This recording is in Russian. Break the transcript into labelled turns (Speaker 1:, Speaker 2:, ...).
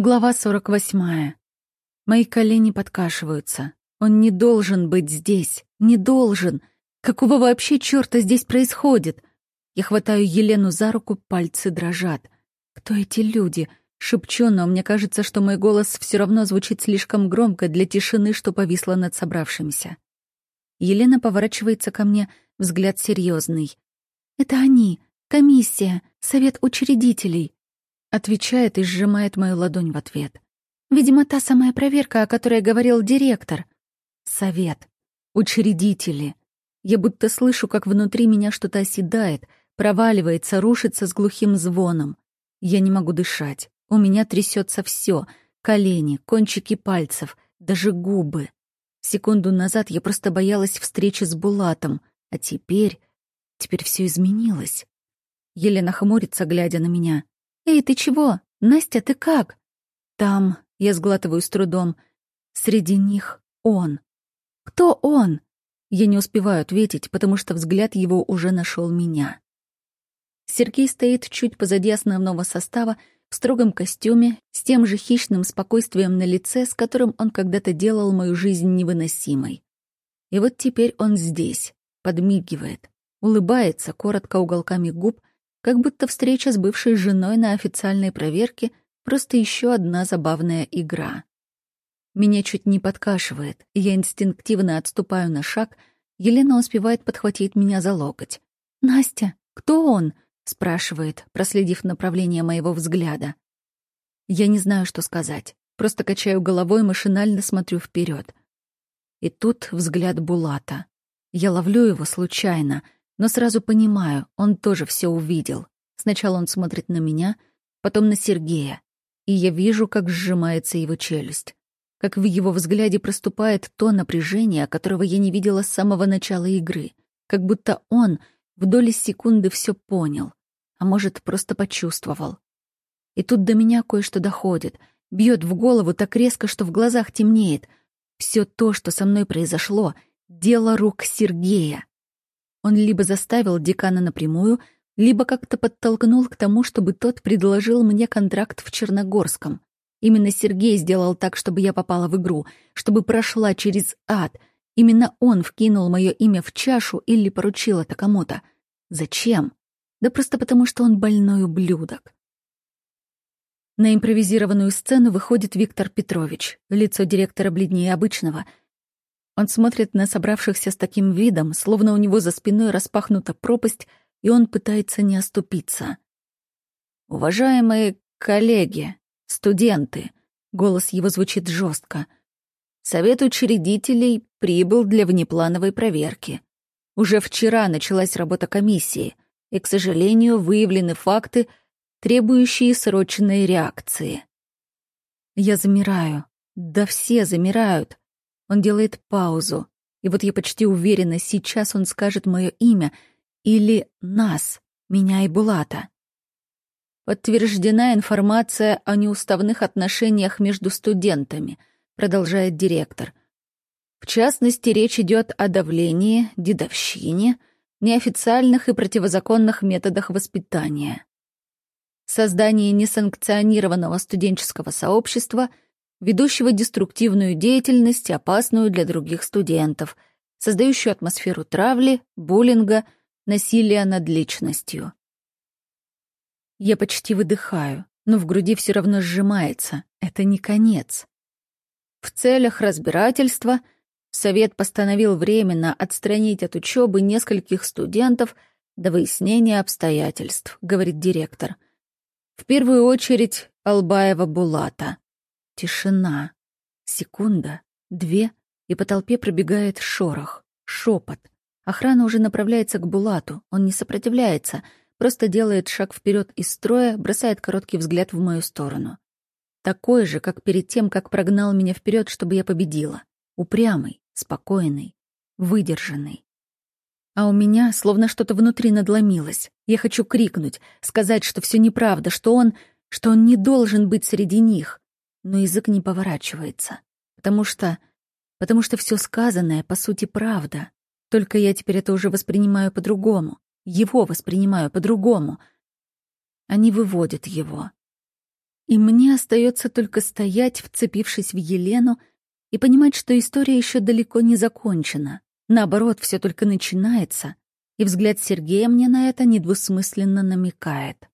Speaker 1: Глава 48. Мои колени подкашиваются. Он не должен быть здесь. Не должен. Какого вообще чёрта здесь происходит? Я хватаю Елену за руку, пальцы дрожат. Кто эти люди? Шепчу, но мне кажется, что мой голос все равно звучит слишком громко для тишины, что повисла над собравшимися. Елена поворачивается ко мне, взгляд серьезный. «Это они, комиссия, совет учредителей. Отвечает и сжимает мою ладонь в ответ. Видимо, та самая проверка, о которой говорил директор. Совет. Учредители. Я будто слышу, как внутри меня что-то оседает, проваливается, рушится с глухим звоном. Я не могу дышать. У меня трясется все: колени, кончики пальцев, даже губы. Секунду назад я просто боялась встречи с Булатом, а теперь... Теперь все изменилось. Елена хмурится, глядя на меня. «Эй, ты чего? Настя, ты как?» «Там...» — я сглатываю с трудом. «Среди них он». «Кто он?» Я не успеваю ответить, потому что взгляд его уже нашел меня. Сергей стоит чуть позади основного состава, в строгом костюме, с тем же хищным спокойствием на лице, с которым он когда-то делал мою жизнь невыносимой. И вот теперь он здесь, подмигивает, улыбается коротко уголками губ, как будто встреча с бывшей женой на официальной проверке — просто еще одна забавная игра. Меня чуть не подкашивает, я инстинктивно отступаю на шаг. Елена успевает подхватить меня за локоть. «Настя, кто он?» — спрашивает, проследив направление моего взгляда. Я не знаю, что сказать. Просто качаю головой, машинально смотрю вперед. И тут взгляд Булата. Я ловлю его случайно — но сразу понимаю, он тоже все увидел. Сначала он смотрит на меня, потом на Сергея, и я вижу, как сжимается его челюсть, как в его взгляде проступает то напряжение, которого я не видела с самого начала игры, как будто он в доли секунды все понял, а может, просто почувствовал. И тут до меня кое-что доходит, бьет в голову так резко, что в глазах темнеет. Все то, что со мной произошло, дело рук Сергея. Он либо заставил декана напрямую, либо как-то подтолкнул к тому, чтобы тот предложил мне контракт в Черногорском. Именно Сергей сделал так, чтобы я попала в игру, чтобы прошла через ад. Именно он вкинул мое имя в чашу или поручил это кому-то. Зачем? Да просто потому, что он больной ублюдок. На импровизированную сцену выходит Виктор Петрович, лицо директора бледнее обычного — он смотрит на собравшихся с таким видом, словно у него за спиной распахнута пропасть, и он пытается не оступиться. «Уважаемые коллеги, студенты», — голос его звучит жестко. «Совет учредителей прибыл для внеплановой проверки. Уже вчера началась работа комиссии, и, к сожалению, выявлены факты, требующие срочной реакции». Я замираю. Да все замирают. Он делает паузу. И вот я почти уверена, сейчас он скажет мое имя или нас, меня и Булата. Подтверждена информация о неуставных отношениях между студентами, продолжает директор. В частности, речь идет о давлении, дедовщине, неофициальных и противозаконных методах воспитания. Создании несанкционированного студенческого сообщества — ведущего деструктивную деятельность, опасную для других студентов, создающую атмосферу травли, буллинга, насилия над личностью. Я почти выдыхаю, но в груди все равно сжимается. Это не конец. В целях разбирательства Совет постановил временно отстранить от учебы нескольких студентов до выяснения обстоятельств, говорит директор. В первую очередь Албаева Булата. Тишина. Секунда, две, и по толпе пробегает шорох, шепот. Охрана уже направляется к Булату. Он не сопротивляется, просто делает шаг вперед из строя, бросает короткий взгляд в мою сторону. Такой же, как перед тем, как прогнал меня вперед, чтобы я победила. Упрямый, спокойный, выдержанный. А у меня словно что-то внутри надломилось. Я хочу крикнуть, сказать, что все неправда, что он... что он не должен быть среди них но язык не поворачивается, потому что... потому что все сказанное, по сути, правда. Только я теперь это уже воспринимаю по-другому. Его воспринимаю по-другому. Они выводят его. И мне остается только стоять, вцепившись в Елену, и понимать, что история еще далеко не закончена. Наоборот, все только начинается, и взгляд Сергея мне на это недвусмысленно намекает.